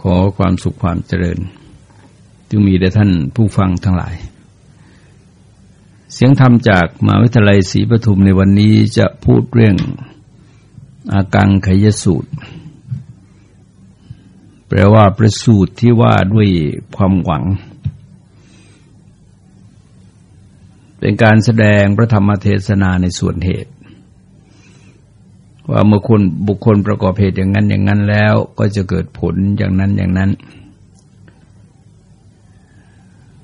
ขอความสุขความเจริญจึงมีแด่ท่านผู้ฟังทั้งหลาย เสียงธรรมจากมหาวิทยาลัยศรีปทุมในวันนี้จะพูดเรื่องอากังขยสูตร แปลว่าประสูตรที่ว่าด้วยความหวัง เป็นการแสดงพระธรรมเทศนาในส่วนเหตุ ว่าเมื่อคนบุคคลประกอบเหตุอย่างนั้นอย่างนั้นแล้ว ก็จะเกิดผลอย่างนั้นอย่างนั้น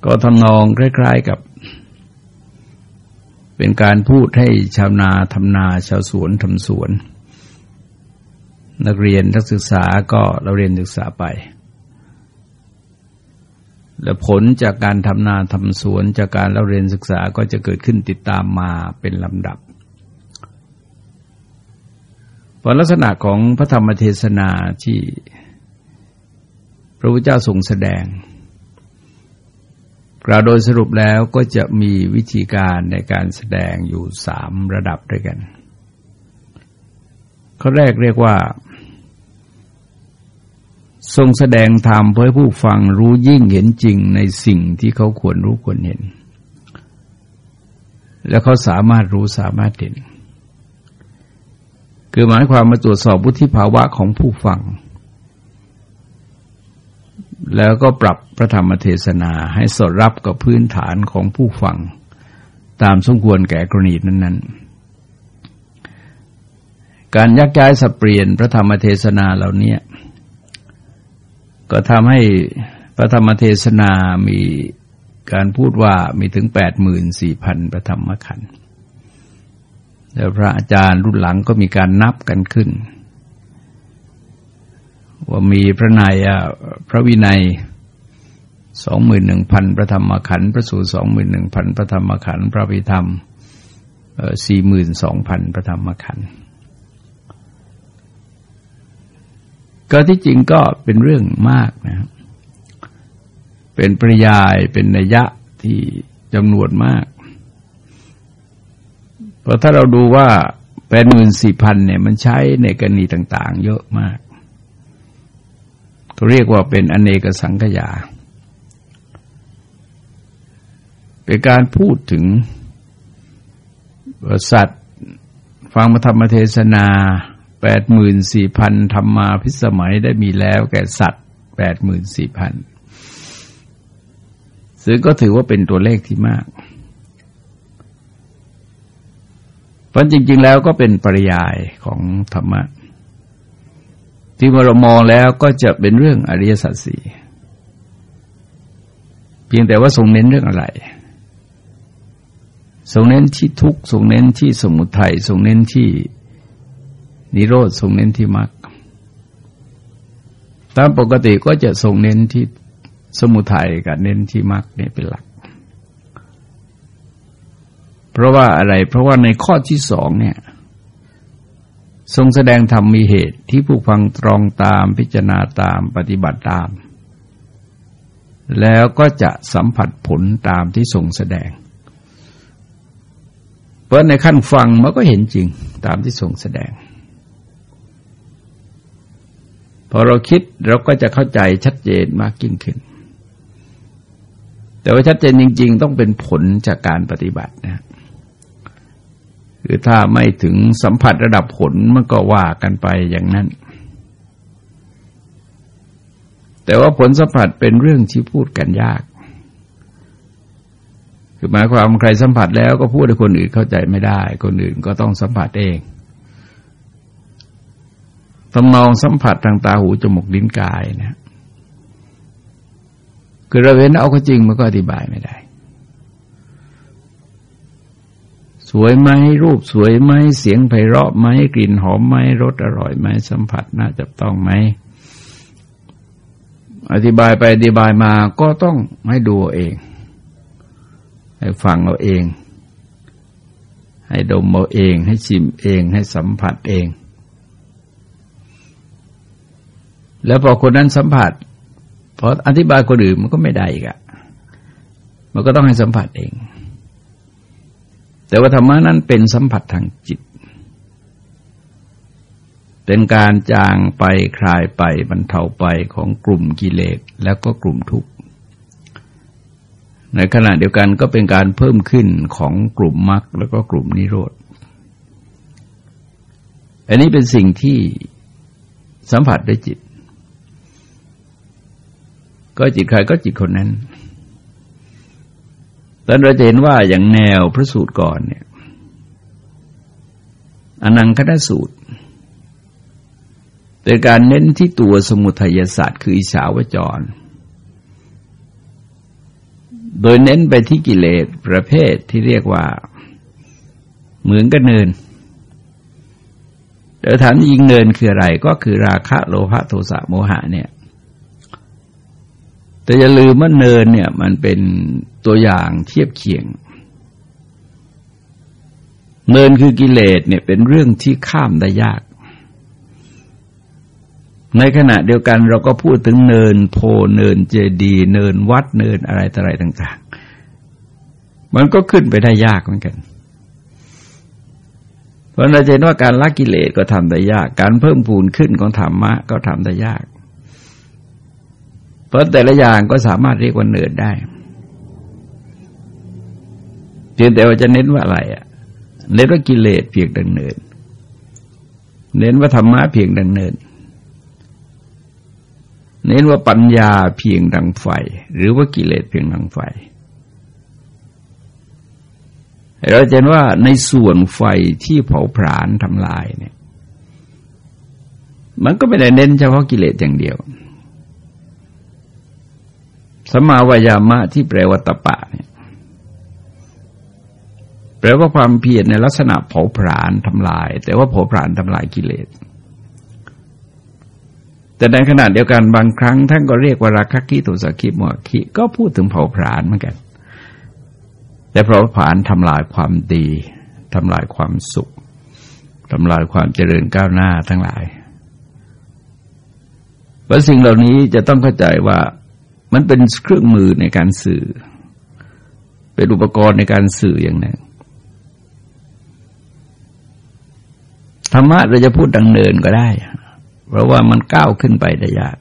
ก็ทำนองคล้าย ๆกับ เป็นการพูดให้ชาวนาทำนาชาวสวนทำสวน นักเรียนนักศึกษาก็เราเรียนศึกษาไป และผลจากการทำนาทำสวนจากการเราเรียนศึกษาก็จะเกิดขึ้นติดตามมาเป็นลำดับ พราะลักษณะของพระธรรมเทศนาที่พระพุทธเจ้าทรงแสดง กล่าวโดยสรุปแล้วก็จะมีวิธีการในการแสดงอยู่สามระดับด้วยกัน ข้อแรกเรียกว่า ทรงแสดงธรรมเพื่อผู้ฟังรู้ยิ่งเห็นจริงในสิ่งที่เขาควรรู้ควรเห็น แล้วเขาสามารถรู้สามารถเห็น คือหมายความมาตรวจสอบวุฒิภาวะของผู้ฟัง แล้วก็ปรับพระธรรมเทศนาให้สอดรับกับพื้นฐานของผู้ฟัง ตามสมควรแก่กรณีนั้น ๆ การยักย้ายสับเปลี่ยนพระธรรมเทศนาเหล่านี้ก็ทำให้พระธรรมเทศนามีการพูดว่ามีถึงแปดหมื่นสี่พันพระธรรมขันธ์ แล้วพระอาจารย์รุ่นหลังก็มีการนับกันขึ้น ว่ามีพระนายพระวินัยสองหมื่นหนึ่งพันพระธรรมขันธ์พระสูตรสองหมื่นหนึ่งพันพระธรรมขันธ์พระพิธรรมสี่หมื่นสองพันพระธรรมขันธ์ก็ที่จริงก็เป็นเรื่องมากนะ เป็นปริยายเป็นนัยยะที่จำนวนมาก เพราะถ้าเราดูว่าแปดหมื่นสี่พันเนี่ยมันใช้ในกรณีต่าง ๆ เยอะมากเขาเรียกว่าเป็นอเนกสังขยา เป็นการพูดถึงสัตว์ฟังมาธรรมเทศนาแปดหมื่นสี่พันธรรมาพิสมัยได้มีแล้วแก่สัตว์แปดหมื่นสี่พันซึ่งก็ถือว่าเป็นตัวเลขที่มาก เพราะจริง ๆ แล้วก็เป็นปริยายของธรรมะ ที่เมื่อเรามองแล้วก็จะเป็นเรื่องอริยสัจสี่เพียงแต่ว่าทรงเน้นเรื่องอะไรทรงเน้นที่ทุกทรงเน้นที่สมุทัยทรงเน้นที่นิโรธทรงเน้นที่มรรคตามปกติก็จะทรงเน้นที่สมุทัยกับเน้นที่มรรคเนี่ยเป็นหลัก เพราะว่าอะไร เพราะว่าในข้อที่สองเนี่ย ทรงแสดงธรรมมีเหตุที่ผู้ฟังตรองตามพิจารณาตามปฏิบัติตาม แล้วก็จะสัมผัสผลตามที่ทรงแสดง เพราะในขั้นฟังมันก็เห็นจริงตามที่ทรงแสดงพอเราคิดเราก็จะเข้าใจชัดเจนมากยิ่งขึ้น แต่ว่าชัดเจนจริง ๆ ต้องเป็นผลจากการปฏิบัตินะ คือถ้าไม่ถึงสัมผัสระดับผลมันก็ว่ากันไปอย่างนั้น แต่ว่าผลสัมผัสเป็นเรื่องที่พูดกันยาก คือหมายความใครสัมผัสแล้วก็พูดให้คนอื่นเข้าใจไม่ได้ คนอื่นก็ต้องสัมผัสเองทำนองสัมผัสทางตาหูจมูกลิ้นกายนะคือเราเห็นเอาก็จริงมันก็อธิบายไม่ได้ สวยไหมรูปสวยไหมเสียงไพเราะไหมกลิ่นหอมไหมรสอร่อยไหมสัมผัสน่าจับต้องไหมอธิบายไปอธิบายมาก็ต้องให้ดูเอง ให้ฟังเอาเอง ให้ดมเอาเอง ให้ชิมเอง ให้สัมผัสเอง แล้วพอคนนั้นสัมผัสพออธิบายคนอื่นมันก็ไม่ได้อีกอะมันก็ต้องให้สัมผัสเอง แต่ว่าธรรมะนั้นเป็นสัมผัสทางจิต เป็นการจางไปคลายไปบรรเทาไปของกลุ่มกิเลสแล้วก็กลุ่มทุกข์ ในขณะเดียวกันก็เป็นการเพิ่มขึ้นของกลุ่มมรรคแล้วก็กลุ่มนิโรธ อันนี้เป็นสิ่งที่สัมผัสได้จิต ก็จิตใครก็จิตคนนั้น ตอนเราจะเห็นว่าอย่างแนวพระสูตรก่อนเนี่ยอนังคณสูตรเป็นการเน้นที่ตัวสมุทัยศาสตร์คืออิสาวจร โดยเน้นไปที่กิเลสประเภทที่เรียกว่า เหมือนกันเนินแต่ฐานยิงเนินคืออะไรก็คือราคะโลภะโทสะโมหะเนี่ย แต่อย่าลืมว่าเนินเนี่ยมันเป็นตัวอย่างเทียบเคียง เนินคือกิเลสเนี่ยเป็นเรื่องที่ข้ามได้ยาก ในขณะเดียวกันเราก็พูดถึงเนินโพเนินเจดีเนินวัดเนินอะไรต่ออะไรต่าง ๆ มันก็ขึ้นไปได้ยากเหมือนกัน เพราะเราเห็นว่าการละกิเลสก็ทำได้ยาก การเพิ่มพูนขึ้นของธรรมะก็ทำได้ยาก เพราะแต่ละอย่างก็สามารถเรียกว่าเนินได้เพียงแต่ว่าจะเน้นว่าอะไรอะเน้นว่ากิเลสเพียงดังเนิน เน้นว่าธรรมะเพียงดังเนิน เน้นว่าปัญญาเพียงดังไฟ หรือว่ากิเลสเพียงดังไฟ เราจะเห็นว่าในส่วนไฟที่เผาผลาญทำลายเนี่ย มันก็ไม่ได้เน้นเฉพาะกิเลสอย่างเดียว สมาวายามะที่แปลว่าตปะเนี่ยแปลว่าความเพียรในลักษณะเผาผลาญทำลาย แต่ว่าเผาผลาญทำลายกิเลส แต่ในขณะเดียวกันบางครั้งท่านก็เรียกว่าราคะกิตุสกิมวคิก็พูดถึงเผาผลาญเหมือนกันแต่เผาผลาญทำลายความดีทำลายความสุขทำลายความเจริญก้าวหน้าทั้งหลายว่าสิ่งเหล่านี้จะต้องเข้าใจว่า มันเป็นเครื่องมือในการสื่อ เป็นอุปกรณ์ในการสื่ออย่างหนึ่งธรรมะเราจะพูดดังเนินก็ได้ เพราะว่ามันก้าวขึ้นไปได้ยาก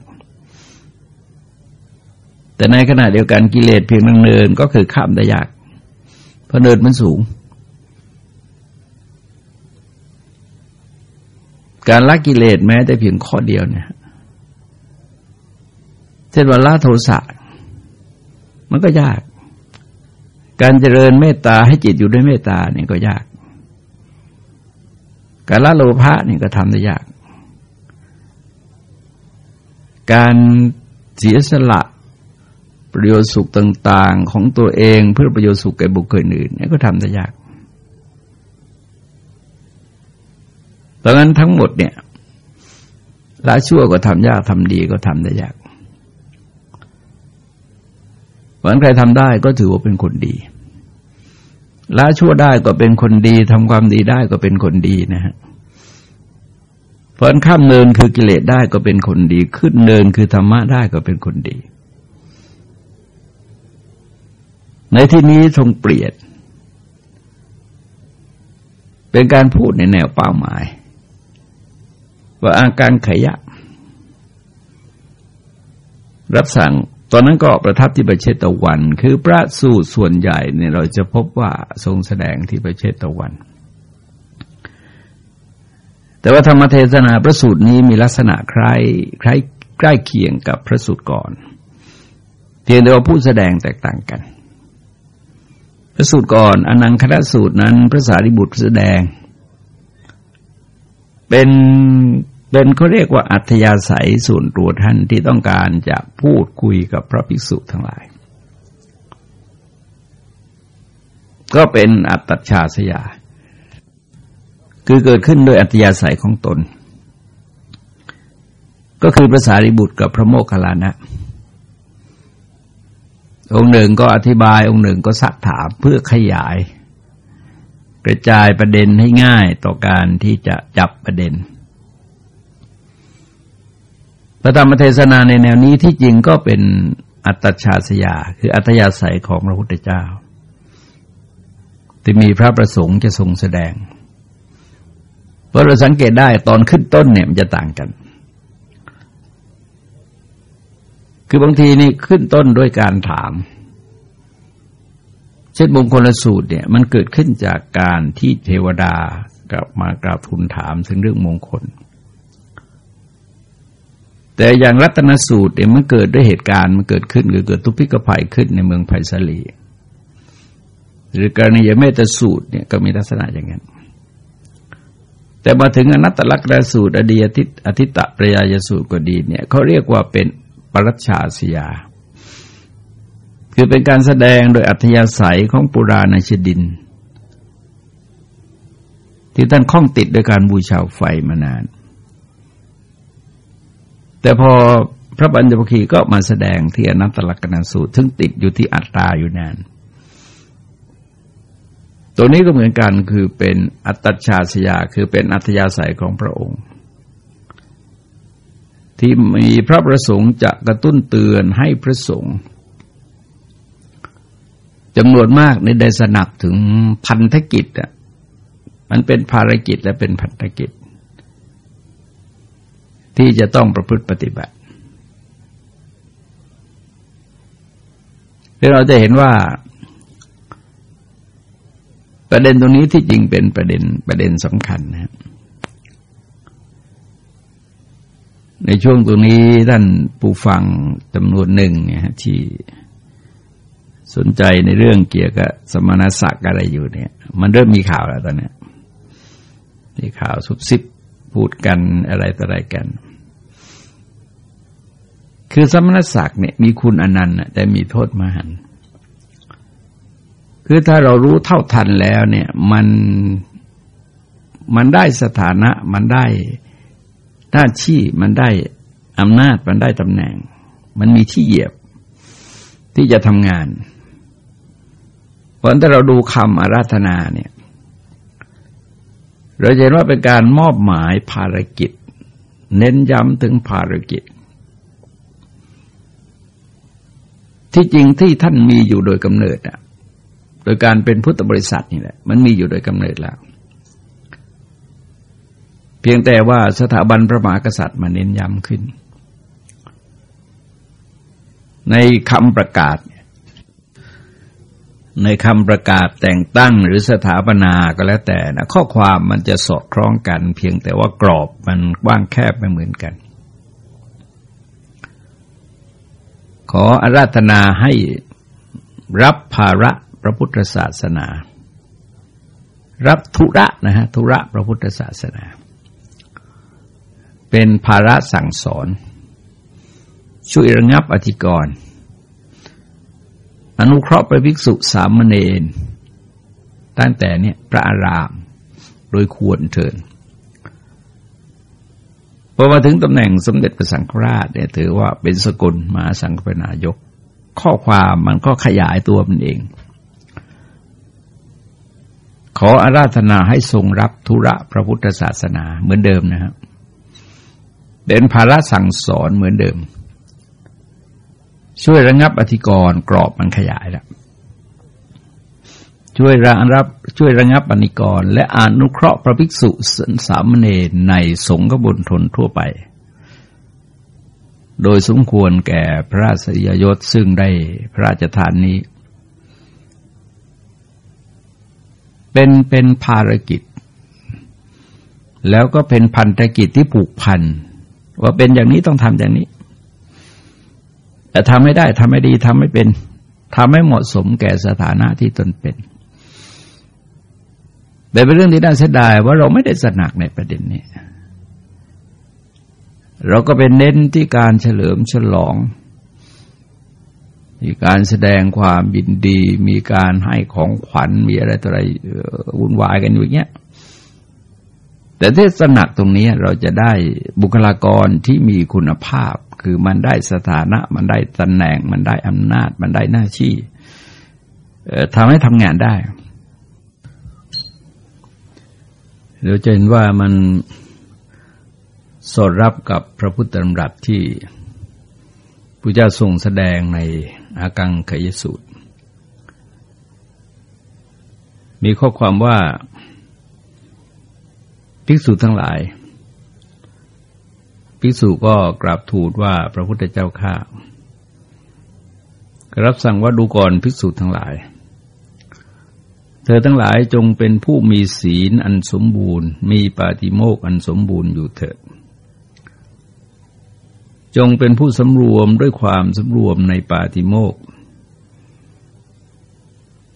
แต่ในขณะเดียวกันกิเลสเพียงดังเนินก็คือข้ามได้ยาก เพราะเนินมันสูง การละกิเลสแม้แต่เพียงข้อเดียวเนี่ย เช่นว่าละโทสะมันก็ยาก การเจริญเมตตาให้จิตอยู่ด้วยเมตตาเนี่ยก็ยาก การละโลภะนี่ก็ทำได้ยาก การเสียสละประโยชน์สุขต่าง ๆ ของตัวเองเพื่อประโยชน์สุขแก่บุคคลอื่นนี่ก็ทำได้ยากดังนั้นทั้งหมดเนี่ยละชั่วก็ทำยากทำดีก็ทำได้ยาก วันใครทำได้ก็ถือว่าเป็นคนดีละชั่วได้ก็เป็นคนดีทำความดีได้ก็เป็นคนดีนะฮะเพราะข้ามเนินคือกิเลสได้ก็เป็นคนดี ขึ้นเนินคือธรรมะได้ก็เป็นคนดี ในที่นี้ทรงเปลี่ยนเป็นการพูดในแนวเป้าหมาย ว่าอาการขยะ รับสั่ง ตอนนั้นก็ประทับที่ประเชตะวัน คือพระสูตรส่วนใหญ่เนี่ยเราจะพบว่าทรงแสดงที่ประเชตะวัน แต่ว่าธรรมเทศนาพระสูตรนี้มีลักษณะคล้ายคล้ายใกล้เคียงกับพระสูตรก่อน เพียงแต่ว่าผู้แสดงแตกต่างกัน พระสูตรก่อนอนังคณะสูตรนั้นพระสารีบุตรแสดง เป็น เป็นเขาเรียกว่าอัธยาศัยส่วนตัวท่านที่ต้องการจะพูดคุยกับพระภิกษุทั้งหลาย ก็เป็นอัตชาสยา คือเกิดขึ้นโดยอัธยาศัยของตน ก็คือภาษาริบุตรกับพระโมคคัลลานะองค์หนึ่งก็อธิบายองค์หนึ่งก็สักถามเพื่อขยาย กระจายประเด็นให้ง่ายต่อการที่จะจับประเด็น พระธรรมเทศนาในแนวนี้ที่จริงก็เป็นอัตชาสยา คืออัตยาศัยของพระพุทธเจ้าที่มีพระประสงค์จะทรงแสดงเพราะเราสังเกตได้ตอนขึ้นต้นเนี่ยมันจะต่างกัน คือบางทีนี่ขึ้นต้นด้วยการถาม เช่นมงคลสูตรเนี่ยมันเกิดขึ้นจากการที่เทวดากลับมากราบทูลถามถึงเรื่องมงคล แต่อย่างรัตนสูตรเนี่ยมันเกิดด้วยเหตุการณ์มันเกิดขึ้นคือเกิดทุพพิกภัยขึ้นในเมืองไผ่สลีหรือกรณียเมตสูตรเนี่ยก็มีลักษณะอย่างนั้นแต่มาถึงอนัตตลักษณสูตรอดียติอธิตะปรยายสูตรก็ดีเนี่ยเขาเรียกว่าเป็นปรัชชาสยา คือเป็นการแสดงโดยอัธยาศัยของปุราณชดิน ที่ท่านคล้องติดโดยการบูชาไฟมานาน แต่พอพระบัญญัติคีก็มาแสดงที่อนัตตลักษณสูตรซึ่งติดอยู่ที่อัตตาอยู่นาน ตัวนี้ก็เหมือนกันคือเป็นอัตชาสยาคือเป็นอัธยาศัยของพระองค์ ที่มีพระประสงค์จะกระตุ้นเตือนให้พระสงฆ์จำนวนมากในได้สนับถึงพันธกิจอะมันเป็นภารกิจและเป็นพันธกิจ ที่จะต้องประพฤติปฏิบัติเราจะเห็นว่า ประเด็นตรงนี้ที่จริงเป็นประเด็นประเด็นสำคัญนะครับในช่วงตรงนี้ท่านผู้ฟังจำนวนหนึ่งเนี่ยที่สนใจในเรื่องเกี่ยวกับสมณศักดิ์อะไรอยู่เนี่ย มันเริ่มมีข่าวแล้วตอนนี้มีข่าวสุบซิบ พูดกันอะไรต่ออะไรกัน คือสมณศักดิ์เนี่ยมีคุณอนันต์แต่มีโทษมหันคือถ้าเรารู้เท่าทันแล้วเนี่ยมันมันได้สถานะมันได้หน้าที่มันได้อำนาจมันได้ตำแหน่ง มันมีที่เหยียบที่จะทำงาน เพราะถ้าเราดูคำอาราธนาเนี่ย เราเห็นว่าเป็นการมอบหมายภารกิจ เน้นย้ำถึงภารกิจ ที่จริงที่ท่านมีอยู่โดยกำเนิดอะโดยการเป็นพุทธบริษัทนี่แหละ มันมีอยู่โดยกำเนิดแล้ว เพียงแต่ว่าสถาบันพระมหากษัตริย์มาเน้นย้ำขึ้น ในคำประกาศ ในคำประกาศแต่งตั้งหรือสถาปนาก็แล้วแต่นะข้อความมันจะสอดคล้องกัน เพียงแต่ว่ากรอบมันกว้างแคบไม่เหมือนกัน ขออาราธนาให้รับภาระพระพุทธศาสนา รับธุระนะฮะธุระพระพุทธศาสนา เป็นภาระสั่งสอน ช่วยระงับอธิกรณ์ อนุเคราะห์พระภิกษุสามเณรตั้งแต่เนี่ยพระอารามโดยควรเถินพอมาถึงตำแหน่งสมเด็จพระสังฆราชเนี่ยถือว่าเป็นสกุลมาสังฆปนายก ข้อความมันก็ขยายตัวมันเอง ขออาราธนาให้ทรงรับธุระพระพุทธศาสนาเหมือนเดิมนะครับเป็นภาระสั่งสอนเหมือนเดิม ช่วยระงับอธิกรณ์กรอบมันขยายแล้วช่วยระงับช่วยระงับอนิกรณ์และอนุเคราะห์พระภิกษุสามเณรในสงฆ์กบุญทนทั่วไป โดยสมควรแก่พระราชยศซึ่งได้พระราชทานนี้ เป็นเป็นภารกิจ แล้วก็เป็นพันธกิจที่ผูกพัน ว่าเป็นอย่างนี้ต้องทำอย่างนี้ แต่ทำไม่ได้ทำไม่ดีทำไม่เป็นทำไม่เหมาะสมแก่สถานะที่ตนเป็นเป็นเรื่องที่น่าเสียดายว่าเราไม่ได้สนักในประเด็นนี้ เราก็เป็นเน้นที่การเฉลิมฉลอง มีการแสดงความยินดี มีการให้ของขวัญมีอะไรต่ออะไรวุ่นวายกันอยู่อย่างเงี้ย แต่เทศนักตรงนี้เราจะได้บุคลากรที่มีคุณภาพ คือมันได้สถานะ มันได้ตำแหน่ง มันได้อำนาจ มันได้หน้าที่ทำให้ทำงานได้เราจะเห็นว่ามันสอดรับกับพระพุทธธรรมรัตที่พระเจ้าทรงแสดงในอากังขยสูตร มีข้อความว่า ภิกษุทั้งหลาย ภิกษุก็กราบทูลว่าพระพุทธเจ้าข้ารับสั่งว่าดูก่อนภิกษุทั้งหลาย เธอทั้งหลายจงเป็นผู้มีศีลอันสมบูรณ์ มีปาติโมกอันสมบูรณ์อยู่เถิดจงเป็นผู้สำรวมด้วยความสำรวมในปาติโมก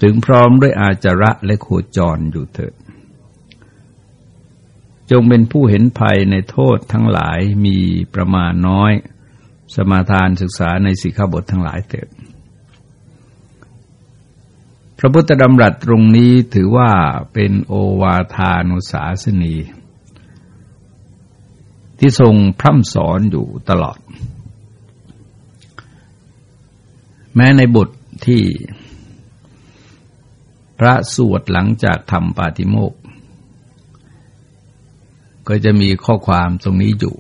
ถึงพร้อมด้วยอาจาระและโคจรอยู่เถิด จงเป็นผู้เห็นภัยในโทษทั้งหลายมีประมาณน้อย สมาทานศึกษาในสิกขาบททั้งหลายเถิดพระพุทธดำรัสตรงนี้ถือว่าเป็นโอวาทานุสาสนี ที่ทรงพร่ำสอนอยู่ตลอด แม้ในบทที่พระสวดหลังจากทำปาติโมก ก็จะมีข้อความตรงนี้อยู่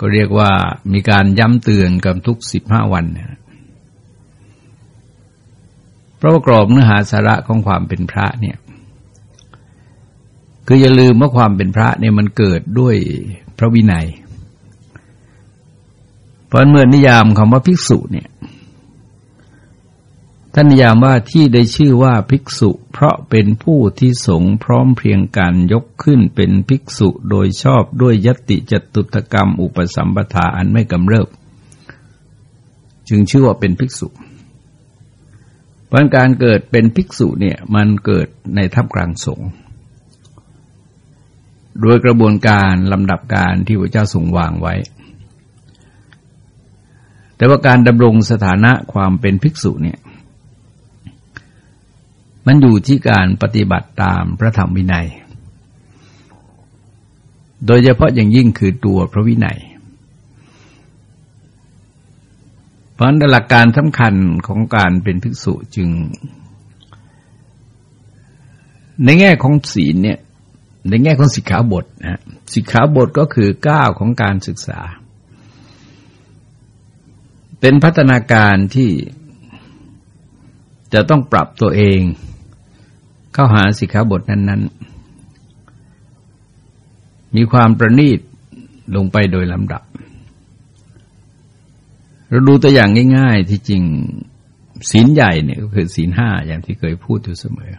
ก็เรียกว่ามีการย้ำเตือนกันทุกสิบห้าวันเนี่ยเพราะกรอบเนื้อหาสาระของความเป็นพระเนี่ย คืออย่าลืมว่าความเป็นพระเนี่ยมันเกิดด้วยพระวินัย เพราะเมื่อนิยามคำว่าภิกษุเนี่ย ท่านนิยามว่าที่ได้ชื่อว่าภิกษุ เพราะเป็นผู้ที่สงพร้อมเพียงกันยกขึ้นเป็นภิกษุโดยชอบด้วยยติจตุตกรรมอุปสัมปทาอันไม่กำเริบ จึงชื่อว่าเป็นภิกษุเพราะการเกิดเป็นภิกษุเนี่ยมันเกิดในท่ามกลางสงฆ์โดยกระบวนการลำดับการที่พระเจ้าทรงวางไว้ แต่ว่าการดำรงสถานะความเป็นภิกษุเนี่ย มันอยู่ที่การปฏิบัติตามพระธรรมวินัย โดยเฉพาะอย่างยิ่งคือตัวพระวินัย เพราะหลักการสำคัญของการเป็นภิกษุจึง ในแง่ของศีลเนี่ยในแง่ของสิกขาบทนะสิกขาบทก็คือก้าวของการศึกษา เป็นพัฒนาการที่จะต้องปรับตัวเอง เข้าหาสิกขาบทนั้น ๆ มีความประณีตลงไปโดยลำดับ เราดูตัวอย่างง่าย ๆ ที่จริงศีลใหญ่เนี่ยก็คือศีลห้าอย่างที่เคยพูดอยู่เสมอ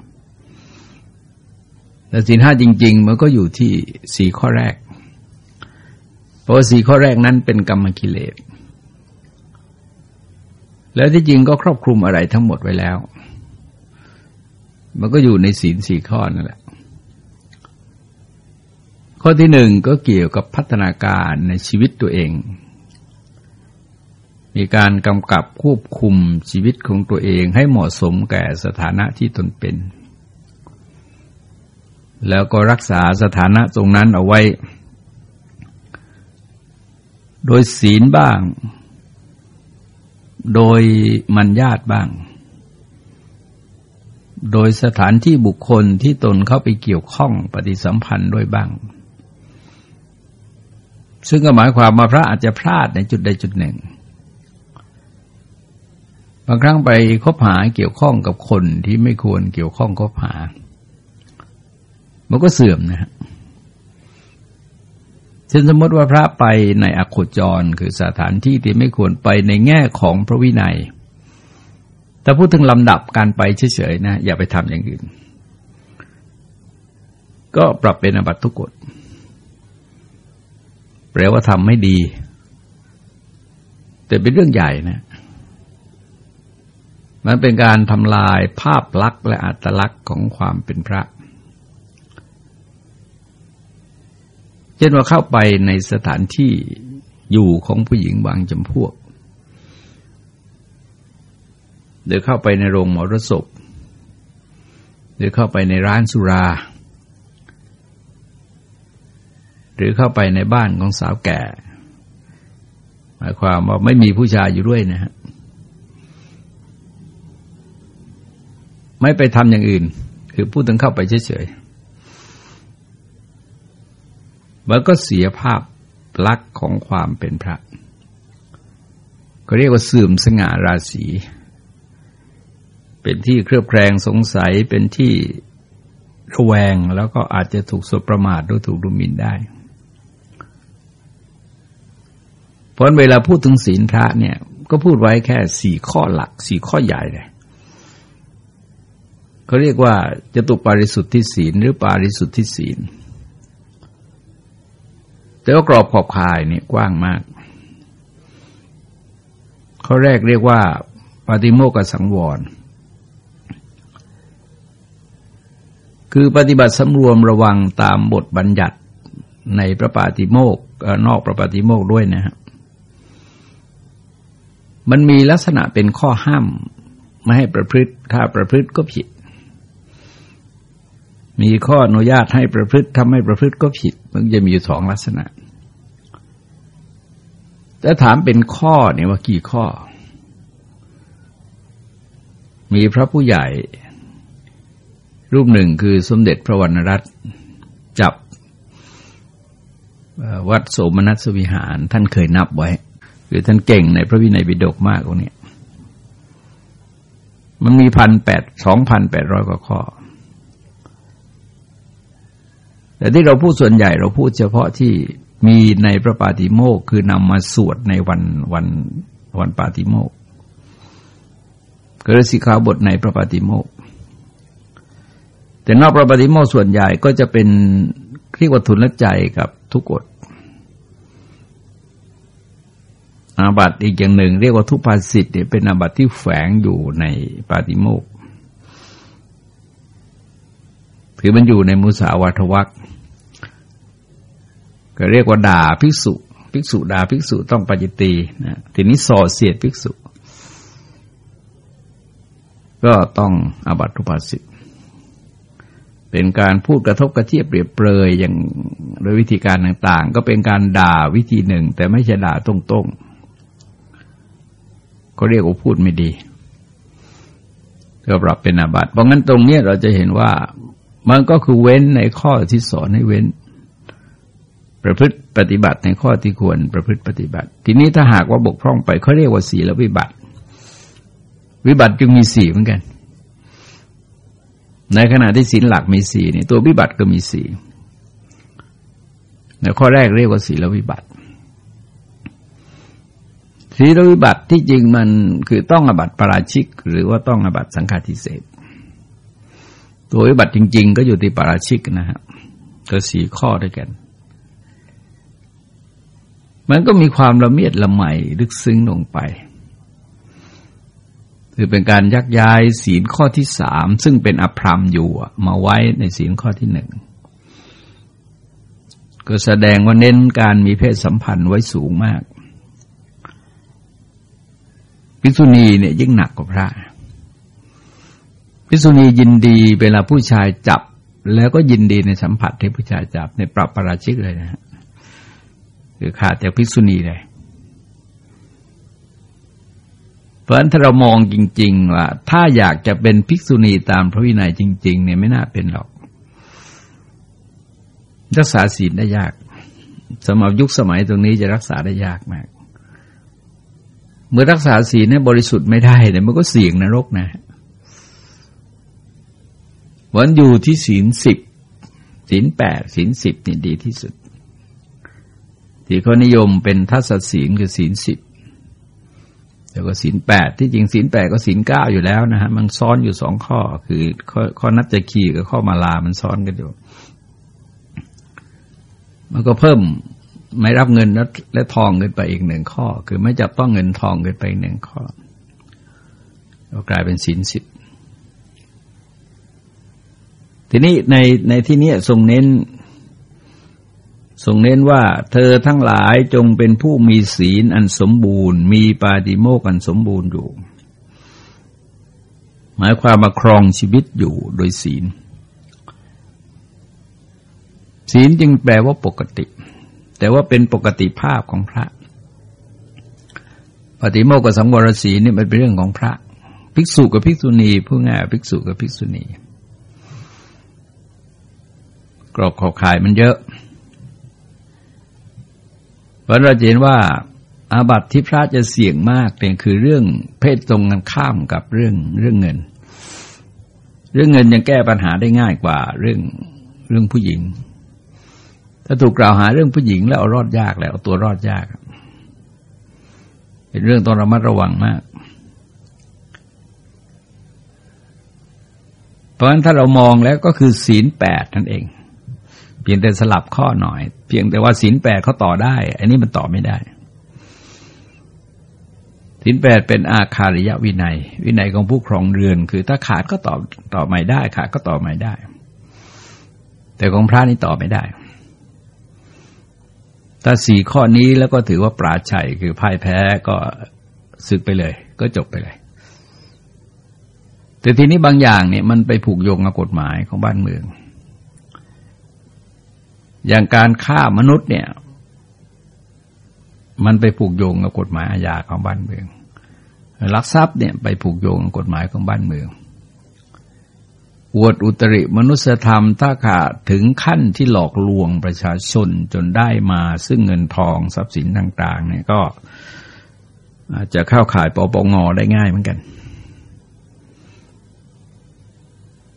แต่ศีลห้าจริง ๆ มันก็อยู่ที่สี่ข้อแรก เพราะสี่ข้อแรกนั้นเป็นกรรมกิเลสแล้วที่จริงก็ครอบคลุมอะไรทั้งหมดไว้แล้ว มันก็อยู่ในศีลสี่ข้อนั่นแหละ ข้อที่หนึ่งก็เกี่ยวกับพัฒนาการในชีวิตตัวเอง มีการกำกับควบคุมชีวิตของตัวเองให้เหมาะสมแก่สถานะที่ตนเป็น แล้วก็รักษาสถานะตรงนั้นเอาไว้ โดยศีลบ้าง โดยมัญญาตบ้าง โดยสถานที่บุคคลที่ตนเข้าไปเกี่ยวข้องปฏิสัมพันธ์ด้วยบ้าง ซึ่งก็หมายความมาพระอาจจะพลาดในจุดใดจุดหนึ่ง บางครั้งไปคบหาเกี่ยวข้องกับคนที่ไม่ควรเกี่ยวข้องคบหา มันก็เสื่อมนะฮะเช่นสมมติว่าพระไปในอโคจรคือสถานที่ที่ไม่ควรไปในแง่ของพระวินัย แต่พูดถึงลำดับการไปเฉยๆนะ อย่าไปทำอย่างอื่น ก็ปรับเป็นอบัตทุกกฎแปลว่าทำไม่ดี แต่เป็นเรื่องใหญ่นะ มันเป็นการทำลายภาพลักษณ์และอัตลักษณ์ของความเป็นพระเช่นว่าเข้าไปในสถานที่อยู่ของผู้หญิงบางจำพวก หรือเข้าไปในโรงหมอรสพหรือเข้าไปในร้านสุรา หรือเข้าไปในบ้านของสาวแก่ หมายความว่าไม่มีผู้ชายอยู่ด้วยนะฮะไม่ไปทำอย่างอื่น คือพูดถึงเข้าไปเฉยๆมันก็เสียภาพลักษณ์ของความเป็นพระ ก็เรียกว่าเสื่อมสง่าราศี เป็นที่เครือบแคลงสงสัยเป็นที่ระแวงแล้วก็อาจจะถูกสบประมาทหรือถูกดูหมิ่นได้เพราะเวลาพูดถึงศีลพระเนี่ย ก็พูดไว้แค่สี่ข้อหลักสี่ข้อใหญ่เลยเขาเรียกว่าจะตุปาริสุทธิศีลหรือปาริสุทธิศีล แต่ว่ากรอบขอบข่ายนี่กว้างมาก ข้อแรกเรียกว่าปฏิโมกสังวร คือปฏิบัติสำรวมระวังตามบทบัญญัติในพระปาติโมกนอกพระปาติโมกด้วยนะฮะมันมีลักษณะเป็นข้อห้ามไม่ให้ประพฤติถ้าประพฤติก็ผิด มีข้ออนุญาตให้ประพฤติทำให้ประพฤติก็ผิด มันจะมีอยู่สองลักษณะแต่ถามเป็นข้อเนี่ยว่ากี่ข้อ มีพระผู้ใหญ่ รูปหนึ่งคือสมเด็จพระวรรณรัตน์จับวัดโสมนัสวิหาร ท่านเคยนับไว้ คือท่านเก่งในพระวินัยบิดกมากตรงนี้มันมีพันแปดสองพันแปดร้อยกว่าข้อ แต่ที่เราพูดส่วนใหญ่เราพูดเฉพาะที่มีในพระปาติโมกคือนำมาสวดในวันวันวันปาติโมกก็เลยสิขาบทในพระปาติโมก แต่นอกพระปาติโมกส่วนใหญ่ก็จะเป็นเรียกว่าทุนละใจกับทุกกฎอาบัตอีกอย่างหนึ่ง เรียกว่าทุพภาสิทธิ์เป็นอาบัตที่แฝงอยู่ในปาติโมกคือมันอยู่ในมุสาวาทวักก็เรียกว่าด่าภิกษุ ภิกษุด่าภิกษุต้องปฏิตีนะทีนี้ส่อเสียดภิกษุ ก็ต้องอาบัติทุพาสิทธิ์ เป็นการพูดกระทบกระเทียบเปรียบเปรยอย่างโดยวิธีการต่างๆ ก็เป็นการด่าวิธีหนึ่ง แต่ไม่ใช่ด่าตรงๆก็เรียกว่าพูดไม่ดีก็ปรับเป็นอาบัติเพราะงั้นตรงนี้เราจะเห็นว่ามันก็คือเว้นในข้อที่สอนให้เว้น ประพฤติปฏิบัติในข้อที่ควรประพฤติปฏิบัติ ทีนี้ถ้าหากว่าบกพร่องไปเขาเรียกว่าสีแล้ววิบัติ วิบัติจึงมีสี่เหมือนกัน ในขณะที่ศีลหลักมีสี่นี่ตัววิบัติก็มีสี่ในข้อแรกเรียกว่าศีลวิบัติศีลวิบัติที่จริงมันคือต้องอบัติปราชิก หรือว่าต้องอบัติสังฆาทิเศษตัววิบัติจริง ๆ ก็อยู่ที่ปราชิกนะฮะก็สี่ข้อด้วยกัน มันก็มีความละเมียดละไมลึกซึ้งลงไป คือเป็นการยักย้ายศีลข้อที่สามซึ่งเป็นอภรรมอยู่มาไว้ในศีลข้อที่หนึ่งก็แสดงว่าเน้นการมีเพศสัมพันธ์ไว้สูงมาก พิษุณีเนี่ยยิ่งหนักกว่าพระ พิษุณียินดีเวลาผู้ชายจับ แล้วก็ยินดีในสัมผัสที่ผู้ชายจับในปรับประราชิกเลยนะฮะคือขาดจากภิษุณีเลย ราะฉะนั้นถ้าเรามองจริง ๆ ว่า ถ้าอยากจะเป็นภิกษุณีตามพระวินัยจริง ๆ เนี่ยไม่น่าเป็นหรอกรักษาศีลได้ยากสำหรับยุคสมัยตรงนี้จะรักษาได้ยากมาก เมื่อรักษาศีลเนี่ยบริสุทธิ์ไม่ได้เนี่ยมันก็เสี่ยงนรกนะวันอยู่ที่ศีลสิบศีลแปดศีลสิบนี่ดีที่สุด ที่เขานิยมเป็นทัศศีลคือศีลสิบ แล้วก็ศีลแปดที่จริงศีลแปดก็ศีลเก้าอยู่แล้วนะฮะมันซ้อนอยู่สองข้อ คือข้อข้อนับจะขี่กับข้อมาลามันซ้อนกันอยู่ มันก็เพิ่มไม่รับเงินและทองเกินไปอีกหนึ่งข้อ คือไม่จับต้องเงินทองเกินไปอีกหนึ่งข้อก็กลายเป็นศีลสิบทีนี้ในในที่นี้ทรงเน้น ทรงเน้นว่าเธอทั้งหลายจงเป็นผู้มีศีลอันสมบูรณ์ มีปาติโมกอันสมบูรณ์อยู่ หมายความมาครองชีวิตอยู่โดยศีล ศีลจึงแปลว่าปกติ แต่ว่าเป็นปกติภาพของพระ ปฏิโมกกับสังวรศีลนี่มันเป็นเรื่องของพระ ภิกษุกับภิกษุณีผู้ง่ายภิกษุกับภิกษุณีกรอบขอบข่ายมันเยอะ เพราะเราเห็นว่าอาบัติที่พระจะเสี่ยงมากเป็นคือเรื่องเพศตรงกันข้ามกับเรื่องเรื่องเงิน เรื่องเงินยังแก้ปัญหาได้ง่ายกว่าเรื่องเรื่องผู้หญิง ถ้าถูกกล่าวหาเรื่องผู้หญิงแล้วเอารอดยากแล้วเอาตัวรอดยาก เป็นเรื่องต้องระมัดระวังมาก เพราะฉะนั้นถ้าเรามองแล้วก็คือศีลแปดนั่นเอง เพียงแต่สลับข้อหน่อย เพียงแต่ว่าศีลแปดเขาต่อได้ อันนี้มันต่อไม่ได้ศีลแปดเป็นอาคาริยวินัย วินัยของผู้ครองเรือน คือถ้าขาดก็ต่อต่อใหม่ได้ขาดก็ต่อใหม่ได้ แต่ของพระนี่ต่อไม่ได้ ถ้าสี่ข้อนี้แล้วก็ถือว่าปราชัยคือพ่ายแพ้ก็สึกไปเลย ก็จบไปเลย แต่ทีนี้บางอย่างเนี่ยมันไปผูกโยงกับกฎหมายของบ้านเมือง อย่างการฆ่ามนุษย์เนี่ย มันไปผูกโยงกับกฎหมายอาญาของบ้านเมืองลักทรัพย์เนี่ยไปผูกโยงกับกฎหมายของบ้านเมืองอวดอุตริมนุสธรรมถ้าขาดถึงขั้นที่หลอกลวงประชาชนจนได้มาซึ่งเงินทองทรัพย์สินต่าง ๆ เนี่ยก็ อาจจะเข้าข่ายปปงได้ง่ายเหมือนกัน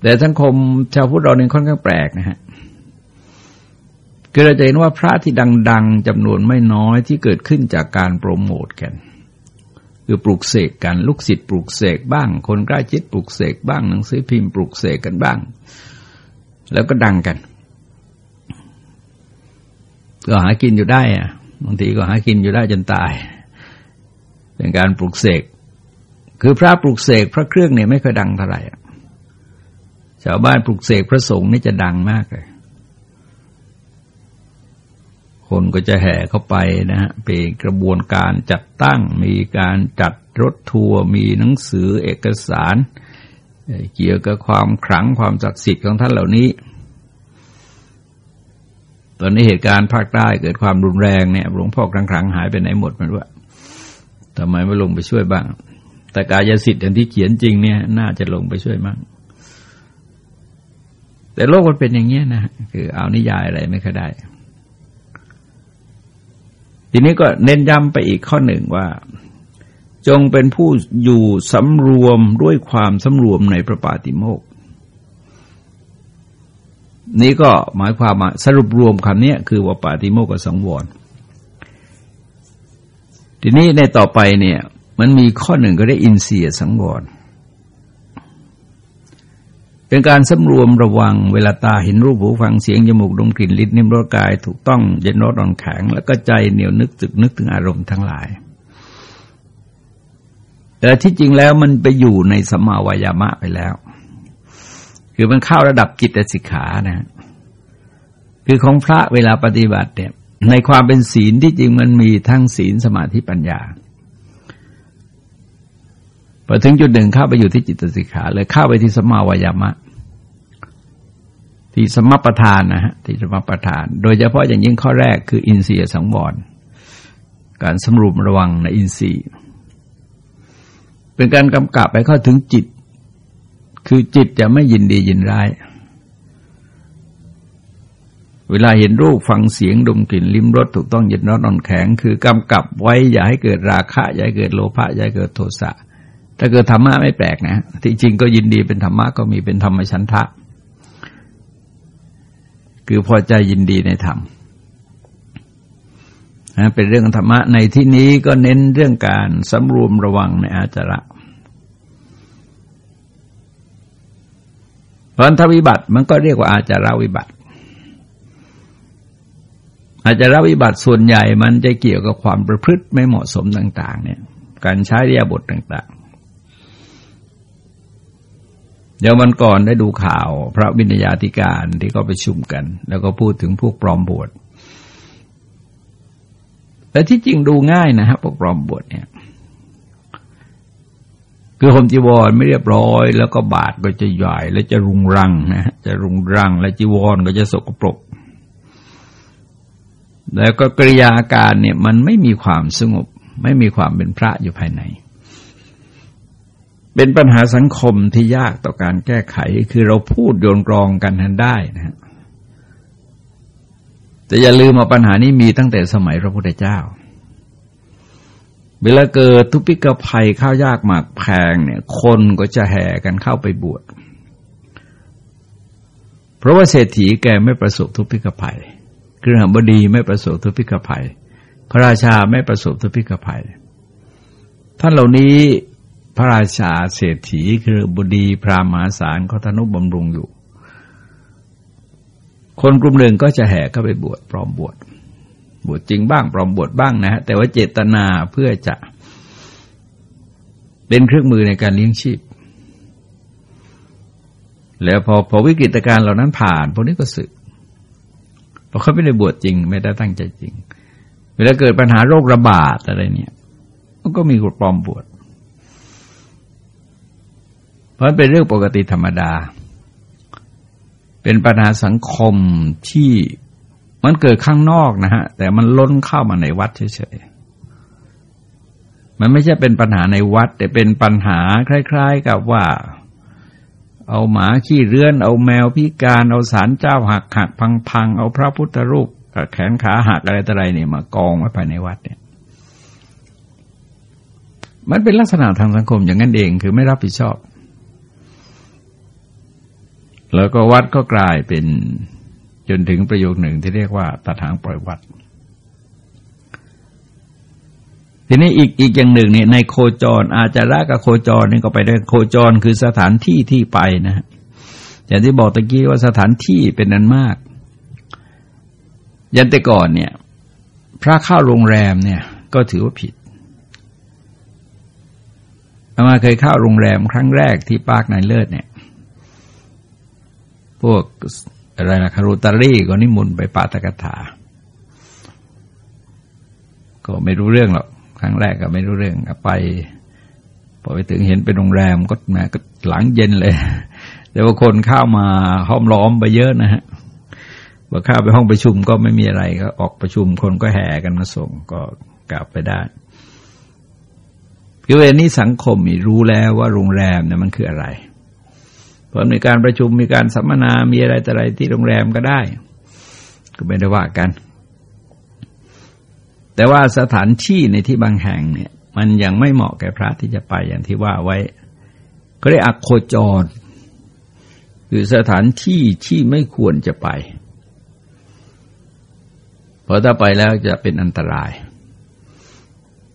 แต่สังคมชาวพุทธเราเนี่ยค่อนข้างแปลกนะฮะ คือเราจะเห็นว่าพระที่ดัง ๆจำนวนไม่น้อยที่เกิดขึ้นจากการโปรโมทกันคือปลูกเสกกันลูกศิษย์ปลูกเสกบ้าง คนใกล้ชิดปลูกเสกบ้างหนังสือพิมพ์ปลูกเสกกันบ้าง แล้วก็ดังกัน ก็หากินอยู่ได้อะบางทีก็หากินอยู่ได้จนตาย เป็นการปลูกเสกคือพระปลูกเสกพระเครื่องเนี่ยไม่ค่อยดังเท่าไหร่ชาวบ้านปลูกเสกพระสงฆ์นี่จะดังมากเลย คนก็จะแห่เข้าไปนะฮะเป็นกระบวนการจัดตั้ง มีการจัดรถทัวร์มีหนังสือเอกสาร เกี่ยวกับความขลังความศักดิ์สิทธิ์ของท่านเหล่านี้ ตอนนี้เหตุการณ์ภาคใต้เกิดความรุนแรงเนี่ยหลวงพ่อครั้งๆหายไปไหนหมดมันว่าทำไมไม่ลงไปช่วยบ้าง แต่กายสิทธิ์อย่างที่เขียนจริงเนี่ย น่าจะลงไปช่วยบ้างแต่โลกมันเป็นอย่างนี้นะคือเอานิยายอะไรไม่ค่อยได้ ทีนี้ก็เน้นย้ำไปอีกข้อหนึ่งว่า จงเป็นผู้อยู่สำรวมด้วยความสำรวมในพระปาติโมกนี้ก็หมายความว่าสรุปรวมคำนี้คือว่าปาติโมกกับสังวร ทีนี้ในต่อไปเนี่ย มันมีข้อหนึ่งก็ได้อินเสียสังวร เป็นการสำรวมระวังเวลาตาเห็นรูปหูฟังเสียงจมูกดมกลิ่นลิ้นนิ้มรสกาย ถูกต้องเย็นร้อนอ่อนแข็ง แล้วก็ใจเหนียวนึกตึกนึกถึงอารมณ์ทั้งหลาย แต่ที่จริงแล้วมันไปอยู่ในสมาวายามะไปแล้ว คือมันเข้าระดับจิตสิกขานะคือของพระเวลาปฏิบัติเนี่ยในความเป็นศีลที่จริงมันมีทั้งศีลสมาธิปัญญา พอถึงจุดหนึ่งเข้าไปอยู่ที่จิตสิกขาเลยเข้าไปที่สมาวายามะ ที่สมประทานนะฮะที่สมประทาน โดยเฉพาะอย่างยิ่งข้อแรกคืออินทรียสังวรการสำรวมระวังในอินทรีย์ เป็นการกำกับไปเข้าถึงจิต คือจิตจะไม่ยินดียินร้าย เวลาเห็นรูปฟังเสียงดมกลิ่นลิ้มรสถูกต้องเย็นร้อนอ่อนแข็ง คือกำกับไว้อย่าให้เกิดราคะ อย่าให้เกิดโลภะอย่าให้เกิดโทสะ ถ้าเกิดธรรมะไม่แปลกนะที่จริงก็ยินดีเป็นธรรมะก็มีเป็นธรรมชันทะ คือพอใจยินดีในธรรมนะเป็นเรื่องธรรมะในที่นี้ก็เน้นเรื่องการสำรวมระวังในอาจระเพราะทวิบัติมันก็เรียกว่าอาจาระวิบัติ อาจาระวิบัติส่วนใหญ่มันจะเกี่ยวกับความประพฤติไม่เหมาะสมต่าง ๆ เนี่ย การใช้เรียบทต่าง เดี๋ยววันก่อนได้ดูข่าวพระวิญญาธิการที่เขาไปชุมกัน แล้วก็พูดถึงพวกปลอมบวชแต่ที่จริงดูง่ายนะฮะพวกปลอมบวชเนี่ยคือห่มจีวรไม่เรียบร้อย แล้วก็บาดก็จะใหญ่แล้วจะรุงรังนะจะรุงรัง และจีวรก็จะสกปรกแล้วก็กริยาอาการเนี่ยมันไม่มีความสงบ ไม่มีความเป็นพระอยู่ภายใน เป็นปัญหาสังคมที่ยากต่อการแก้ไข คือเราพูดโยนกรองกันทันได้นะฮะแต่อย่าลืมว่าปัญหานี้มีตั้งแต่สมัยพระพุทธเจ้า เวลาเกิดทุพิกภัยข้าวยากหมากแพงเนี่ย คนก็จะแห่กันเข้าไปบวช เพราะว่าเศรษฐีแกไม่ประสบทุพพิกภัยเครือหบดีไม่ประสบทุพพิกภัย พระราชาไม่ประสบทุพพิกภัย ท่านเหล่านี้ พระราชาเศรษฐีคือบดีพราหมณ์สารเขาทนุบำรุงอยู่ คนกลุ่มหนึ่งก็จะแห่เข้าไปบวชปลอมบวชบวชจริงบ้างปลอมบวชบ้างนะฮะแต่ว่าเจตนาเพื่อจะเป็นเครื่องมือในการเลี้ยงชีพ แล้วพอพอวิกฤตการณ์เหล่านั้นผ่านพวกนี้ก็สึกเพราะเขาไม่ได้บวชจริง ไม่ได้ตั้งใจจริง เวลาเกิดปัญหาโรคระบาดอะไรเนี่ย มันก็มีกฎปลอมบวช เพราะเป็นเรื่องปกติธรรมดา เป็นปัญหาสังคมที่มันเกิดข้างนอกนะฮะ แต่มันล้นเข้ามาในวัดเฉยๆ มันไม่ใช่เป็นปัญหาในวัด แต่เป็นปัญหาคล้าย ๆ กับว่า เอาหมาขี้เรือน เอาแมวพิการ เอาสารเจ้าหักหักพังพังเอาพระพุทธรูปแขนขาหักอะไรต่ออะไรเนี่ยมากองไว้ภายในวัดเนี่ยมันเป็นลักษณะทางสังคมอย่างนั้นเองคือไม่รับผิดชอบ แล้วก็วัดก็กลายเป็นจนถึงประโยคหนึ่งที่เรียกว่าตัดหางปล่อยวัด ทีนี้อีกอีกอย่างหนึ่งเนี่ยในโคจร อาจาระกับโคจรนี่ก็ไปได้โคจรคือสถานที่ที่ไปนะฮะอย่างที่บอกตะกี้ว่าสถานที่เป็นนั้นมาก ยันแต่ก่อนเนี่ย พระเข้าโรงแรมเนี่ย ก็ถือว่าผิดอามาเคยเข้าโรงแรมครั้งแรกที่ปากนายเลิศเนี่ย วกอะไรนะคารุตารีก็นิมนต์ไปปาตกถา ก็ไม่รู้เรื่องหรอกครั้งแรกก็ไม่รู้เรื่องไปพอไปถึงเห็นเป็นโรงแรมก็แหมก็หลังเย็นเลย แต่ว่าคนเข้ามาห้อมล้อมไปเยอะนะฮะพอเข้าไปห้องประชุมก็ไม่มีอะไรก็ออกประชุมคนก็แห่กันมาส่งก็กลับไปได้คือเวนี้สังคมมีรู้แล้วว่าโรงแรมเนี่ยมันคืออะไร พอมีการประชุมมีการสัมมนา มีอะไรแต่อะไรที่โรงแรมก็ได้ ก็ไม่ได้ว่ากัน แต่ว่าสถานที่ในที่บางแห่งเนี่ย มันยังไม่เหมาะแก่พระที่จะไปอย่างที่ว่าไว้ ก็ได้อักโคจร คือสถานที่ที่ไม่ควรจะไป เพราะถ้าไปแล้วจะเป็นอันตราย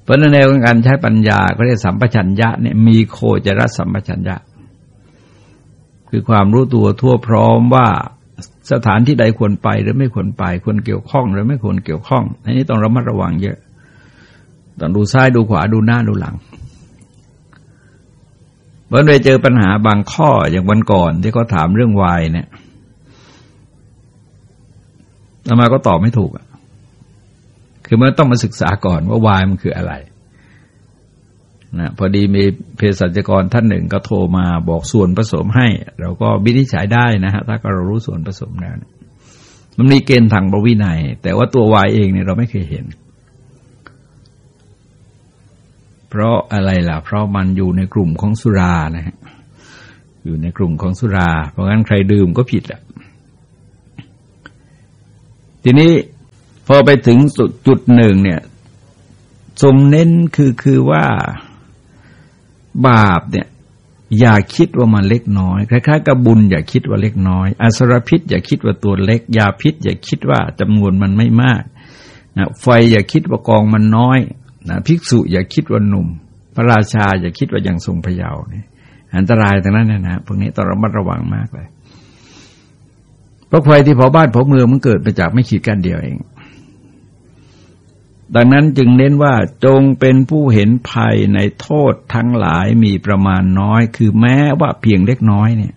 เพราะในแนวการใช้ปัญญาก็เรียกสัมปชัญญะเนี่ยมีโคจรสัมปชัญญะ คือความรู้ตัวทั่วพร้อมว่าสถานที่ใดควรไปหรือไม่ควรไป ควรเกี่ยวข้องหรือไม่ควรเกี่ยวข้อง อันนี้ต้องระมัดระวังเยอะ ต้องดูซ้ายดูขวาดูหน้าดูหลังเมื่อไปเจอปัญหาบางข้ออย่างวันก่อนที่เขาถามเรื่องวายเนี่ยทำไมาก็ตอบไม่ถูกอะคือมันต้องมาศึกษาก่อนว่าวายมันคืออะไร นะพอดีมีเภสัชกรท่านหนึ่งก็โทรมาบอกส่วนผสมให้ เราก็วินิจฉัยได้นะฮะถ้าเรารู้ส่วนผสมแล้วมันมีเกณฑ์ทางบวินัย แต่ว่าตัววายเองเนี่ยเราไม่เคยเห็น เพราะอะไรล่ะ เพราะมันอยู่ในกลุ่มของสุรานะฮะอยู่ในกลุ่มของสุรา เพราะงั้นใครดื่มก็ผิดอะทีนี้พอไปถึงจุดหนึ่งเนี่ยสมเน้นคือคือว่า บาปเนี่ยอย่าคิดว่ามันเล็กน้อย คล้ายๆกับบุญอย่าคิดว่าเล็กน้อย อสรพิษ อย่าคิดว่าตัวเล็ก ยาพิษ อย่าคิดว่าจำนวนมันไม่มากนะไฟอย่าคิดว่ากองมันน้อยนะภิกษุอย่าคิดว่าหนุ่ม พระราชาอย่าคิดว่ายังทรงพยาวนี่อันตรายตรงนั้นนะนะพวกนี้ต้องระมัดระวังมากเลย เพราะไฟที่เผาบ้านเผาเมืองมันเกิดมาจากไม่ขีดกันเดียวเอง ดังนั้นจึงเน้นว่าจงเป็นผู้เห็นภัยในโทษทั้งหลายมีประมาณน้อย คือแม้ว่าเพียงเล็กน้อยเนี่ย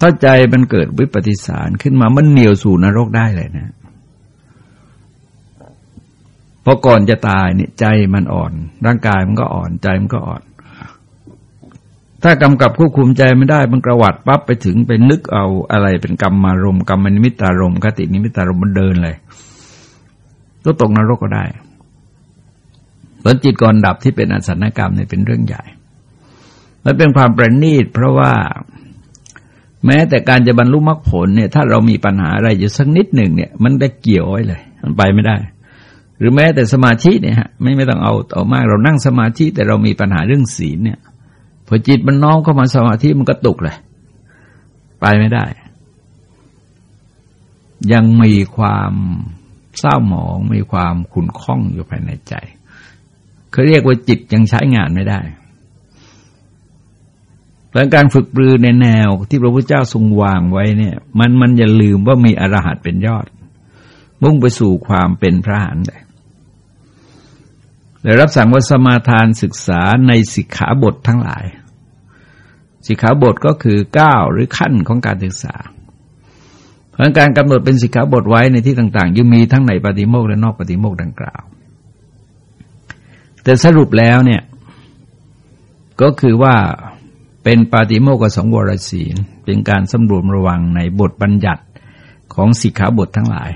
ถ้าใจมันเกิดวิปฏิสารขึ้นมามันเหนียวสู่นรกได้เลยนะพอก่อนจะตายเนี่ยใจมันอ่อน ร่างกายมันก็อ่อนใจมันก็อ่อน ถ้ากำกับควบคุมใจไม่ได้ มันกระวัดปั๊บไปถึงไปนึกเอาอะไรเป็นกรรมมารมกรรมนิมิตารมคตินิมิตารมมันเดินเลย ก็ตกนรกก็ได้ผลจิตก่อนดับที่เป็นอสันกรรมเนี่ยเป็นเรื่องใหญ่มันเป็นความประณีตเพราะว่าแม้แต่การจะบรรลุมรรคผลเนี่ย ถ้าเรามีปัญหาอะไรอยู่สักนิดหนึ่งเนี่ย มันได้เกี่ยวไว้เลย มันไปไม่ได้ หรือแม้แต่สมาธิเนี่ยฮะไม่ไม่ต้องเอาเอามาก เรานั่งสมาธิแต่เรามีปัญหาเรื่องศีลเนี่ยพอจิตมันน้อมเข้ามาสมาธิมันก็ตกเลย ไปไม่ได้ ยังมีความ เศร้าหมองมีความขุ่นข้องอยู่ภายในใจเขาเรียกว่าจิตยังใช้งานไม่ได้และการฝึกปรือในแนวที่พระพุทธเจ้าทรงวางไว้เนี่ย มันมันอย่าลืมว่ามีอรหัตเป็นยอด มุ่งไปสู่ความเป็นพระหันเลยและรับสั่งว่าสมาทานศึกษาในสิกขาบททั้งหลาย สิกขาบทก็คือก้าวหรือขั้นของการศึกษา เพราะการกำหนดเป็นสิกขาบทไว้ในที่ต่างๆยังมีทั้งในปฏิโมกข์และนอกปฏิโมกข์ดังกล่าว แต่สรุปแล้วเนี่ยก็คือว่าเป็นปาติโมกขสงวรศีลเป็นการสำรวมระวังในบทบัญญัติของสิกขาบททั้งหลาย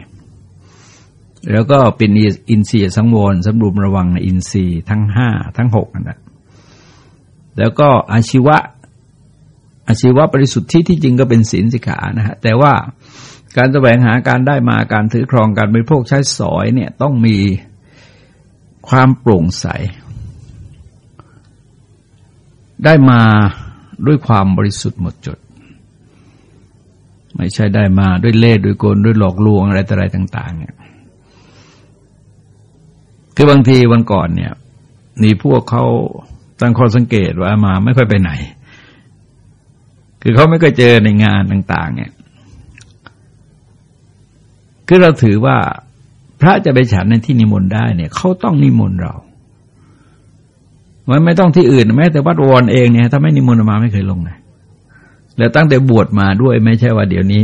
แล้วก็เป็นอินทรีย์สังวรสำรวมระวังในอินทรีย์ทั้งห้าทั้งหกนั่นแหละแล้วก็อาชีวะ อาชีวะบริสุทธิ์ที่ที่จริงก็เป็นศีลสิกขานะฮะแต่ว่าการแสวงหาการได้มาการถือครองการบริโภคใช้สอยเนี่ยต้องมีความโปร่งใส ได้มาด้วยความบริสุทธิ์หมดจด ไม่ใช่ได้มาด้วยเล่ห์ด้วยโกลด้วยหลอกลวงอะไรต่ออะไรต่าง ๆ เนี่ยคือบางทีวันก่อนเนี่ยมีพวกเขาตั้งข้อสังเกตว่ามาไม่ค่อยไปไหน คือเขาไม่เคยเจอในงานต่าง ๆ เนี่ยคือเราถือว่าพระจะไปฉันในที่นิมนต์ได้เนี่ยเขาต้องนิมนต์เรามันไม่ต้องที่อื่นแม้แต่วัดวรเองเนี่ยถ้าไม่นิมนต์มาไม่เคยลงเลยแล้วตั้งแต่บวชมาด้วยไม่ใช่ว่าเดี๋ยวนี้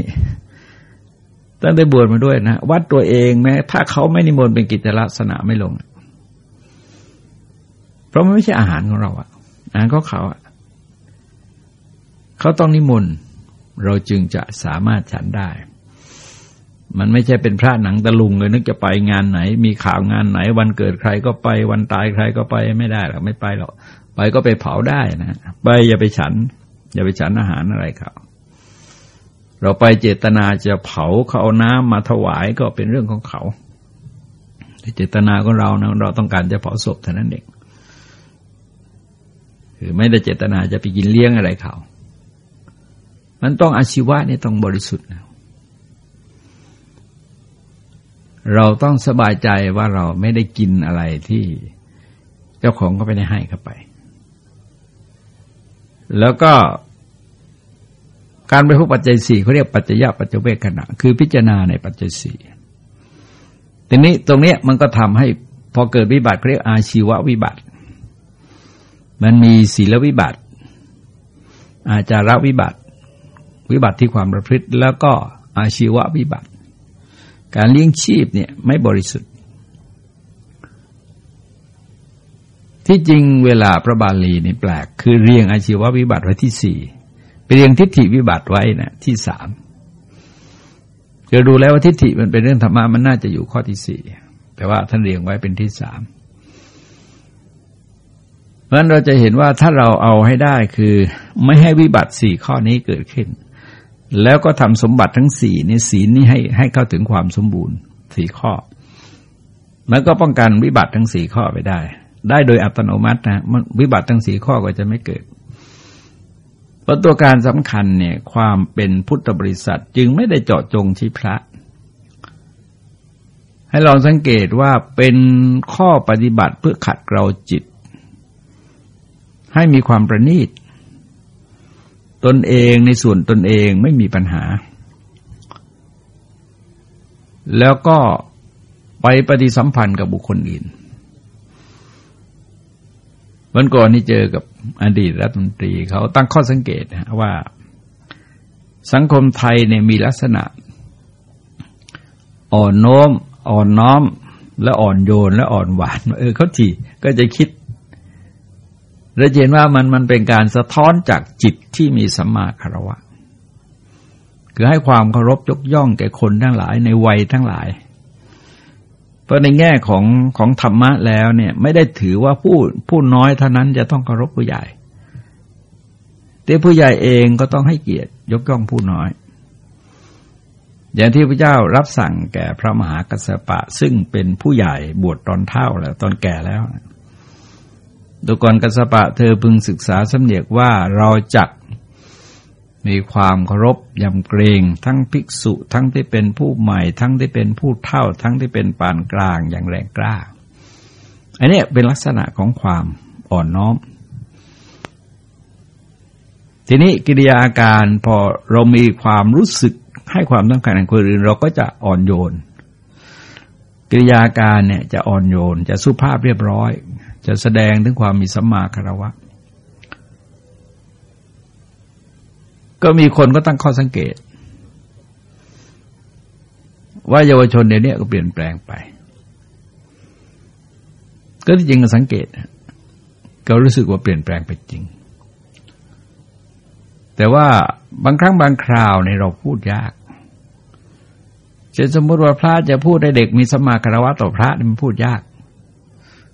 ตั้งแต่บวชมาด้วยนะวัดตัวเองแม้ ถ้าเขาไม่นิมนต์เป็นกิจลักษณะไม่ลง เพราะมันไม่ใช่อาหารของเราอะอาหารของเขาอะ เขาต้องนิมนต์เราจึงจะสามารถฉันได้ มันไม่ใช่เป็นพระหนังตะลุงเลยนึกจะไปงานไหน มีข่าวงานไหน วันเกิดใครก็ไปวันตายใครก็ไปไม่ได้หรอกไม่ไปหรอกไปก็ไปเผาได้นะไปอย่าไปฉัน อย่าไปฉันอาหารอะไรเขาเราไปเจตนาจะเผาเขาเอาน้ำมาถวายก็เป็นเรื่องของเขาเจตนาของเรานะเราต้องการจะเผาศพเท่านั้นเองคือไม่ได้เจตนาจะไปกินเลี้ยงอะไรเขา มันต้องอาชีวะนี่ต้องบริสุทธิ์นะเราต้องสบายใจว่าเราไม่ได้กินอะไรที่เจ้าของก็ไม่ได้ให้เข้าไป แล้วก็การไปพบปัจจัยสี่เขาเรียกปัจจยปัจจเวกขณะ คือพิจารณาในปัจจัยสี่ทีนี้ตรงนี้มันก็ทำให้พอเกิดวิบัติเขาเรียกอาชีววิบัติ มันมีศีลวิบัติ อาจารวิบัติ วิบัติที่ความประพฤติ แล้วก็อาชีววิบัติ การเลี้ยงชีพเนี่ยไม่บริสุทธิ์ ที่จริงเวลาพระบาลีนี่แปลก คือเรียงอาชีววิบัติไว้ที่สี่ไปเรียงทิฏฐิวิบัติไว้นะที่สามจะดูแล้วว่าทิฏฐิมันเป็นเรื่องธรรมะมันน่าจะอยู่ข้อที่สี่แต่ว่าท่านเรียงไว้เป็นที่สามเพราะนั้นเราจะเห็นว่าถ้าเราเอาให้ได้คือไม่ให้วิบัติสี่ข้อนี้เกิดขึ้น แล้วก็ทำสมบัติทั้งสี่ในศีลนี้ให้ให้เข้าถึงความสมบูรณ์สี่ข้อมันก็ป้องกันวิบัติทั้งสี่ข้อไปได้ ได้โดยอัตโนมัตินะวิบัติทั้งสี่ข้อก็จะไม่เกิดเพราะตัวการสำคัญเนี่ยความเป็นพุทธบริษัทจึงไม่ได้เจาะจงที่พระ ให้ลองสังเกตว่าเป็นข้อปฏิบัติเพื่อขัดเกลาจิต ให้มีความประณีต ตนเองในส่วนตนเองไม่มีปัญหา แล้วก็ไปปฏิสัมพันธ์กับบุคคลอื่นวันก่อนนี่เจอกับอดีตรัฐมนตรีเขาตั้งข้อสังเกตว่า สังคมไทยเนี่ยมีลักษณะ อ่อนโน้ม อ่อนน้อม และอ่อนโยนและอ่อนหวาน เออเขาทีก็จะคิด เราเห็นว่ามันมันเป็นการสะท้อนจากจิตที่มีสัมมาคารวะ คือให้ความเคารพยกย่องแก่คนทั้งหลายในวัยทั้งหลาย เพราะในแง่ของของธรรมะแล้วเนี่ยไม่ได้ถือว่าผู้ผู้น้อยเท่านั้นจะต้องเคารพผู้ใหญ่ แต่ผู้ใหญ่เองก็ต้องให้เกียรติยกย่องผู้น้อย อย่างที่พระเจ้ารับสั่งแก่พระมหากัสสปะ ซึ่งเป็นผู้ใหญ่บวชตอนเท่าแล้วตอนแก่แล้ว ดูก่อนกัสปะเธอพึงศึกษาสำเนียกว่าเราจักมีความเคารพยำเกรงทั้งภิกษุ ทั้งที่เป็นผู้ใหม่ ทั้งที่เป็นผู้เท่า ทั้งที่เป็นปานกลางอย่างแรงกล้า อันนี้เป็นลักษณะของความอ่อนน้อม ทีนี้กิริยาอาการพอเรามีความรู้สึกให้ความต้องการของคนอื่น เราก็จะอ่อนโยน กิริยาการเนี่ยจะอ่อนโยน จะสุภาพเรียบร้อย จะแสดงถึงความมีสัมมาคารวะ ก็มีคนก็ตั้งข้อสังเกต ว่าเยาวชนเดี๋ยวนี้ก็เปลี่ยนแปลงไป ก็จริงก็สังเกต ก็รู้สึกว่าเปลี่ยนแปลงไปจริง แต่ว่าบางครั้งบางคราวในเราพูดยากเช่นสมมติว่าพระจะพูดให้เด็กมีสมาคารวะต่อพระมันพูดยาก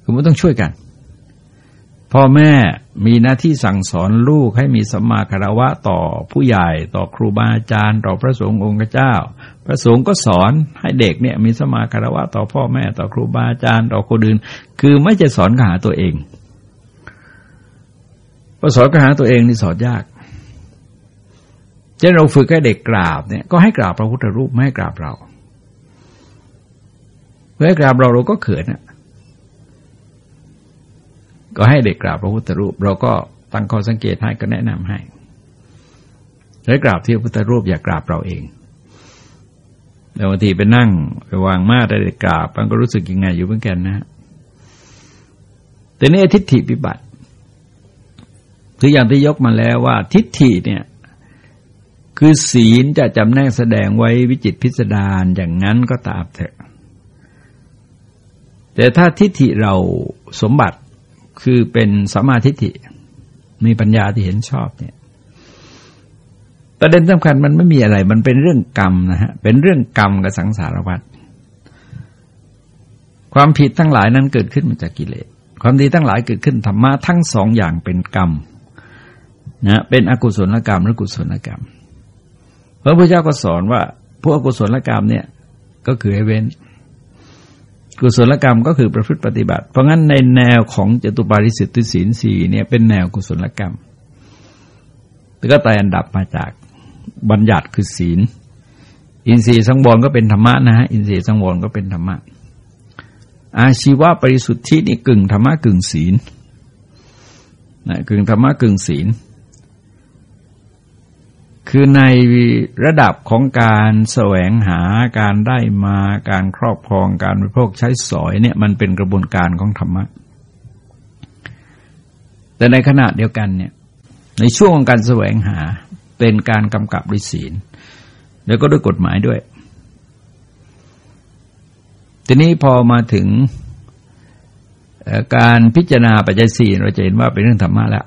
คือมันต้องช่วยกัน พ่อแม่มีหน้าที่สั่งสอนลูกให้มีสมาคารวะต่อผู้ใหญ่ ต่อครูบาอาจารย์ ต่อพระสงฆ์องค์เจ้า พระสงฆ์ก็สอนให้เด็กเนี่ยมีสมาคารวะต่อพ่อแม่ต่อครูบาอาจารย์ ต่อคนอื่น คือไม่จะสอนกหาตัวเองพอสอนกหาตัวเองนี่สอนยากเช่นเราฝึกให้เด็กกราบเนี่ยก็ให้กราบพระพุทธรูปไม่ให้กราบเราเพื่อกราบเราเราก็เขินอะ ก็ให้เด็กกราบพระพุทธรูป เราก็ตั้งข้อสังเกตให้ก็แนะนำให้ให้กราบที่พระพุทธรูปอย่ากราบเราเองแต่บางทีไปนั่งไปวางมาได้กราบมันก็รู้สึกยังไงอยู่เหมือนกันนะแต่นี่ทิฏฐิปิบัติคืออย่างที่ยกมาแล้วว่า ทิฏฐิเนี่ยคือศีลจะจำแนกแสดงไว้วิจิตพิสดารอย่างนั้นก็ตามเถอะ แต่ถ้าทิฏฐิเราสมบัติ คือเป็นสัมมาทิฏฐิมีปัญญาที่เห็นชอบเนี่ยประเด็นสำคัญมันไม่มีอะไร มันเป็นเรื่องกรรมนะฮะเป็นเรื่องกรรมกับสังสารวัฏความผิดทั้งหลายนั้นเกิดขึ้นมาจากกิเลสความดีทั้งหลายเกิดขึ้นธรรมะทั้งสองอย่างเป็นกรรมนะเป็นอกุศลกรรมและกุศลกรรมพระพุทธเจ้าก็สอนว่าพวกอกุศลกรรมเนี่ย ก็คือให้เว้น กุศลกรรมก็คือประพฤติปฏิบัติ เพราะงั้นในแนวของจตุปาริสิทธิศีลสี่เนี่ยเป็นแนวกุศลกรรมแล้วก็ไต่อันดับมาจากบัญญัติคือศีล อินทรีย์สังวรก็เป็นธรรมะนะฮะอินทรีย์สังวรก็เป็นธรรมะอาชีวะปริสุทธินี่กึ่งธรรมะกึ่งศีลนะกึ่งธรรมะกึ่งศีล คือในระดับของการแสวงหาการได้มาการครอบครองการบริโภคใช้สอยเนี่ยมันเป็นกระบวนการของธรรมะ แต่ในขณะเดียวกันเนี่ยในช่วงของการแสวงหาเป็นการกำกับด้วยศีล แล้วก็ด้วยกฎหมายด้วย ทีนี้พอมาถึงการพิจารณาปัจจัยสี่เราจะเห็นว่าเป็นเรื่องธรรมะแล้ว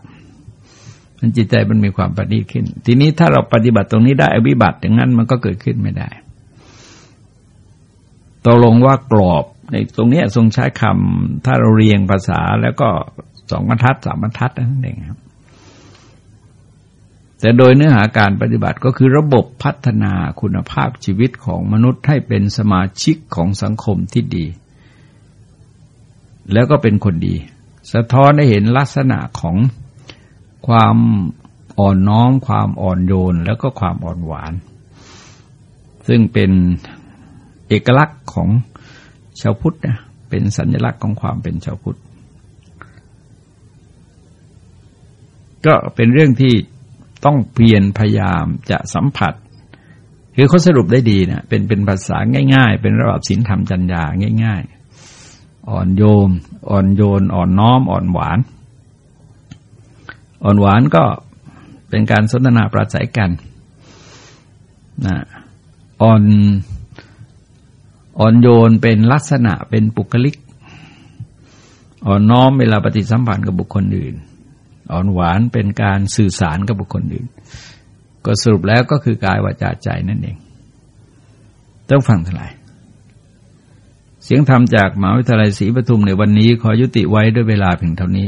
มันจิตใจมันมีความปฏิขึ้น ทีนี้ถ้าเราปฏิบัติตรงนี้ได้อวิบัติอย่างนั้นมันก็เกิดขึ้นไม่ได้ตกลงว่ากรอบในตรงนี้ทรงใช้คำถ้าเราเรียงภาษาแล้วก็สองบรรทัดสามบรรทัดนั่นเองครับ แต่โดยเนื้อหาการปฏิบัติก็คือระบบพัฒนาคุณภาพชีวิตของมนุษย์ให้เป็นสมาชิกของสังคมที่ดี แล้วก็เป็นคนดี สะท้อนให้เห็นลักษณะของ ความอ่อนน้อม ความอ่อนโยน แล้วก็ความอ่อนหวาน ซึ่งเป็นเอกลักษณ์ของชาวพุทธนะเป็นสัญลักษณ์ของความเป็นชาวพุทธ ก็เป็นเรื่องที่ต้องเพียรพยายามจะสัมผัส คือเขาสรุปได้ดีนะเป็นเป็นภาษาง่าย ๆ เป็นระดับศีลธรรมจัญญาง่าย ๆ อ่อนโยม อ่อนโยน อ่อนน้อม อ่อนหวาน อ่อนหวานก็เป็นการสนทนาปราศัยกันนะอ่อนอ่อนโยนเป็นลักษณะเป็นปุคลิก อ่อนน้อมเวลาปฏิสัมพันธ์กับบุคคลอื่น อ่อนหวานเป็นการสื่อสารกับบุคคลอื่น ก็สรุปแล้วก็คือกายวาจาใจนั่นเอง ต้องฟังทั้งหลายเสียงธรรมจากมหาวิทยาลัยศรีปทุมในวันนี้ขอยุติไว้ด้วยเวลาเพียงเท่านี้